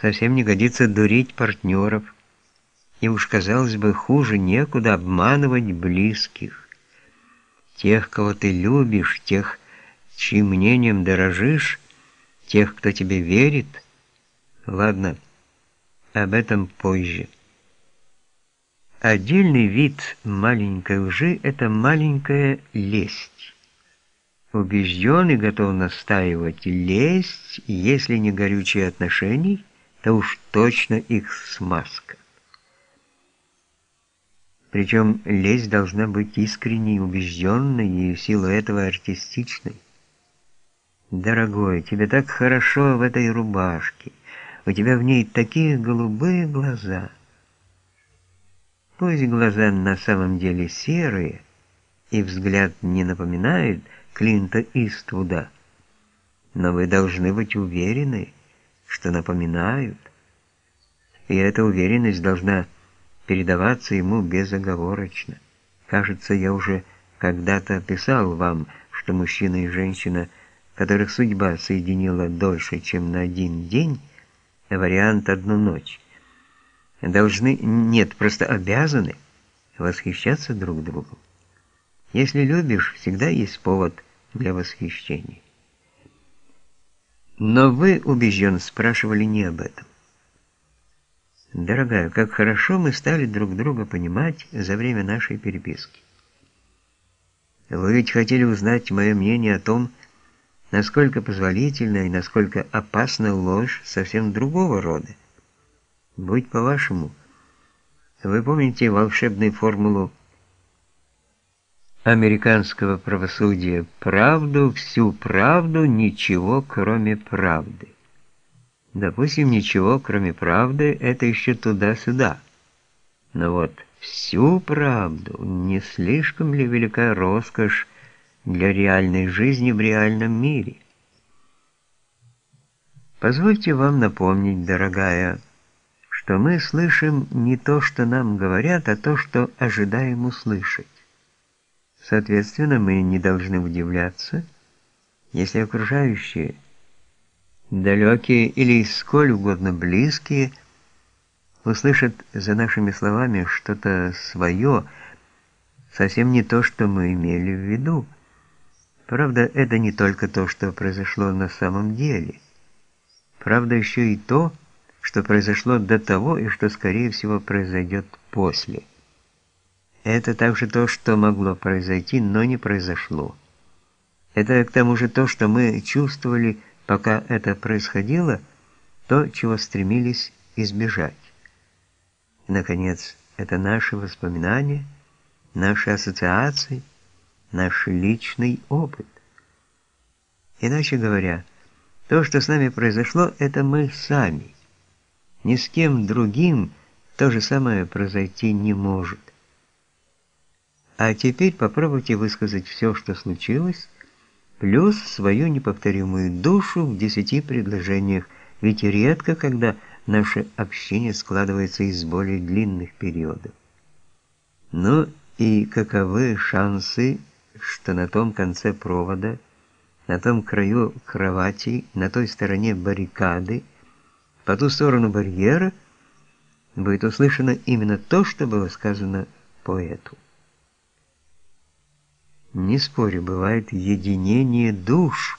Совсем не годится дурить партнеров. И уж, казалось бы, хуже некуда обманывать близких. Тех, кого ты любишь, тех, чьим мнением дорожишь, тех, кто тебе верит. Ладно, об этом позже. Отдельный вид маленькой лжи – это маленькая лесть. Убежден и готов настаивать лесть, если не горючие отношений, то уж точно их смазка. Причем лесть должна быть искренней, убежденной и в силу этого артистичной. «Дорогой, тебе так хорошо в этой рубашке, у тебя в ней такие голубые глаза». Пусть глаза на самом деле серые, и взгляд не напоминает Клинта Иствуда, но вы должны быть уверены, что напоминают, и эта уверенность должна передаваться ему безоговорочно. Кажется, я уже когда-то писал вам, что мужчина и женщина, которых судьба соединила дольше, чем на один день, вариант одну ночь, должны, нет, просто обязаны восхищаться друг другом. Если любишь, всегда есть повод для восхищения. Но вы, убежден, спрашивали не об этом. Дорогая, как хорошо мы стали друг друга понимать за время нашей переписки. Вы ведь хотели узнать мое мнение о том, насколько позволительна и насколько опасна ложь совсем другого рода. Будь по-вашему, вы помните волшебную формулу американского правосудия «правду, всю правду, ничего, кроме правды». Допустим, ничего, кроме правды, это еще туда-сюда. Но вот всю правду не слишком ли велика роскошь для реальной жизни в реальном мире? Позвольте вам напомнить, дорогая, что мы слышим не то, что нам говорят, а то, что ожидаем услышать. Соответственно, мы не должны удивляться, если окружающие – далекие или сколь угодно близкие, услышат за нашими словами что-то свое, совсем не то, что мы имели в виду. Правда, это не только то, что произошло на самом деле. Правда еще и то, что произошло до того и что, скорее всего, произойдет после. Это также то, что могло произойти, но не произошло. Это к тому же то, что мы чувствовали, пока это происходило, то, чего стремились избежать. И, наконец, это наши воспоминания, наши ассоциации, наш личный опыт. Иначе говоря, то, что с нами произошло, это мы сами. Ни с кем другим то же самое произойти не может. А теперь попробуйте высказать все, что случилось, плюс свою неповторимую душу в десяти предложениях, ведь редко когда наше общение складывается из более длинных периодов. Ну и каковы шансы, что на том конце провода, на том краю кровати, на той стороне баррикады, по ту сторону барьера, будет услышано именно то, что было сказано поэту. Не спорю, бывает единение душ,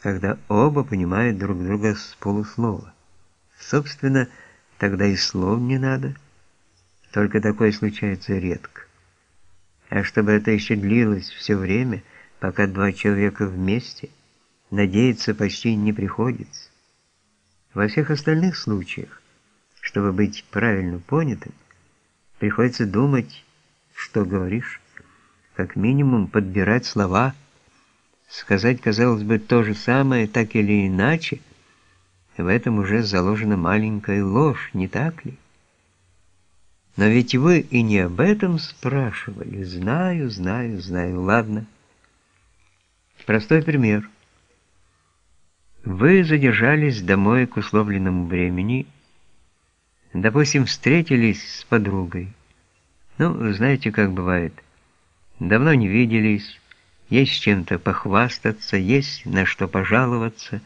когда оба понимают друг друга с полуслова. Собственно, тогда и слов не надо. Только такое случается редко. А чтобы это еще длилось все время, пока два человека вместе, надеяться почти не приходится. Во всех остальных случаях, чтобы быть правильно понятым, приходится думать, что говоришь, как минимум подбирать слова, сказать, казалось бы, то же самое, так или иначе, в этом уже заложена маленькая ложь, не так ли? Но ведь вы и не об этом спрашивали. Знаю, знаю, знаю. Ладно. Простой пример. Вы задержались домой к условленному времени. Допустим, встретились с подругой. Ну, знаете, как бывает – Давно не виделись, есть чем-то похвастаться, есть на что пожаловаться.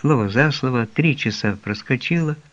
Слово за слово, три часа проскочило —